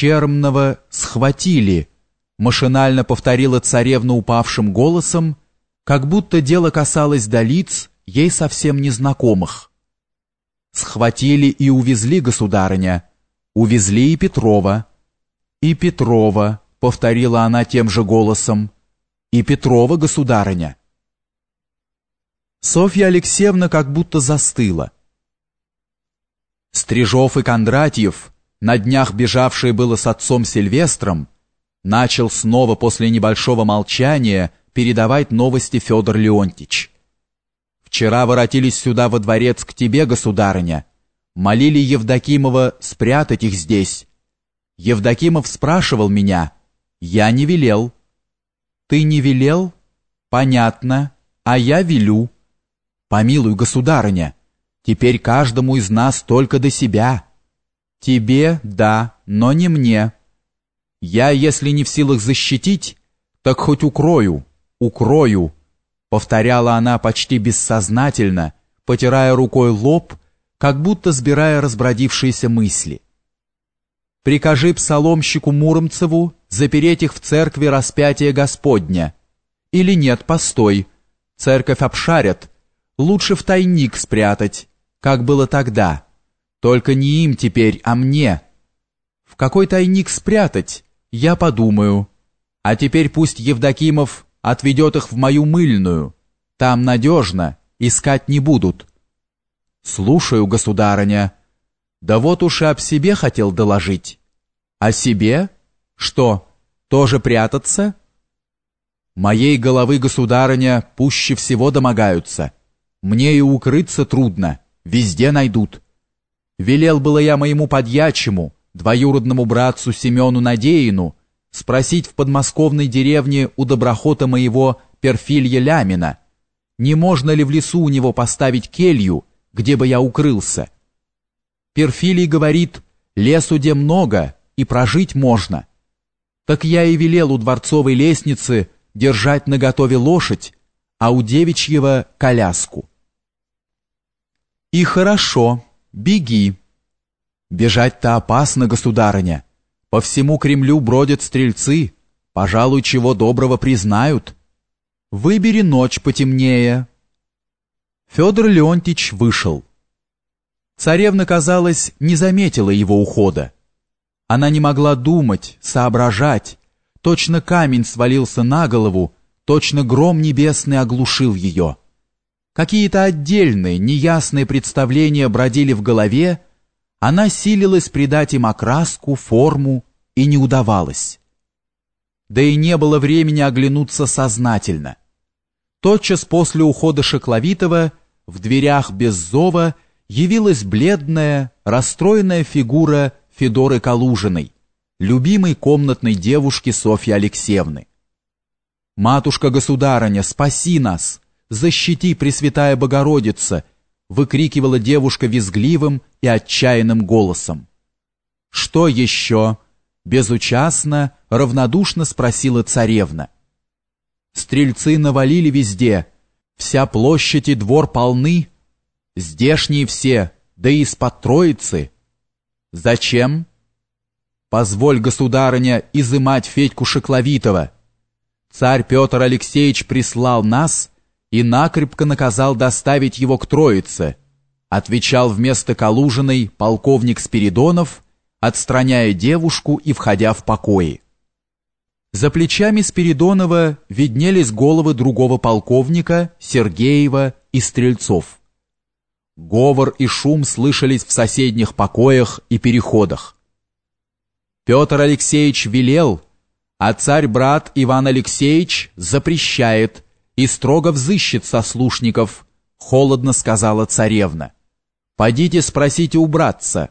Чермного схватили, машинально повторила царевна упавшим голосом, как будто дело касалось до лиц, ей совсем незнакомых. Схватили и увезли государыня, увезли и Петрова. И Петрова, повторила она тем же голосом, и Петрова, государыня. Софья Алексеевна как будто застыла. Стрижов и Кондратьев, на днях бежавшие было с отцом Сильвестром, начал снова после небольшого молчания передавать новости Федор Леонтич. «Вчера воротились сюда во дворец к тебе, государыня. Молили Евдокимова спрятать их здесь. Евдокимов спрашивал меня. Я не велел». «Ты не велел? Понятно. А я велю». «Помилуй, государыня, теперь каждому из нас только до себя». «Тебе, да, но не мне». Я, если не в силах защитить, так хоть укрою, укрою, повторяла она почти бессознательно, потирая рукой лоб, как будто сбирая разбродившиеся мысли. Прикажи псаломщику Муромцеву запереть их в церкви распятия Господня. Или нет, постой, церковь обшарят, лучше в тайник спрятать, как было тогда. Только не им теперь, а мне. В какой тайник спрятать? Я подумаю. А теперь пусть Евдокимов отведет их в мою мыльную. Там надежно, искать не будут. Слушаю, государыня. Да вот уж и об себе хотел доложить. О себе? Что, тоже прятаться? Моей головы, государыня, пуще всего домогаются. Мне и укрыться трудно, везде найдут. Велел было я моему подьячему, двоюродному братцу Семену Надеину, спросить в подмосковной деревне у доброхота моего Перфилья Лямина, не можно ли в лесу у него поставить келью, где бы я укрылся. Перфилий говорит, лесу где много, и прожить можно. Так я и велел у дворцовой лестницы держать наготове лошадь, а у девичьего коляску. И хорошо, беги. Бежать-то опасно, государыня. По всему Кремлю бродят стрельцы, пожалуй, чего доброго признают. Выбери ночь потемнее. Федор Леонтич вышел. Царевна, казалось, не заметила его ухода. Она не могла думать, соображать. Точно камень свалился на голову, точно гром небесный оглушил ее. Какие-то отдельные, неясные представления бродили в голове, она силилась придать им окраску, форму, и не удавалось. Да и не было времени оглянуться сознательно. Тотчас после ухода Шекловитова в дверях без зова явилась бледная, расстроенная фигура Федоры Калужиной, любимой комнатной девушки Софьи Алексеевны. «Матушка-государыня, спаси нас! Защити, Пресвятая Богородица!» выкрикивала девушка визгливым и отчаянным голосом. «Что еще?» — безучастно, равнодушно спросила царевна. Стрельцы навалили везде, вся площадь и двор полны, здешние все, да и из-под троицы. Зачем? Позволь, государыня, изымать Федьку Шекловитова. Царь Петр Алексеевич прислал нас, и накрепко наказал доставить его к Троице, отвечал вместо Калужиной полковник Спиридонов, отстраняя девушку и входя в покои. За плечами Спиридонова виднелись головы другого полковника, Сергеева и Стрельцов. Говор и шум слышались в соседних покоях и переходах. Петр Алексеевич велел, а царь-брат Иван Алексеевич запрещает – и строго взыщет сослушников, холодно сказала царевна. Пойдите спросите у братца,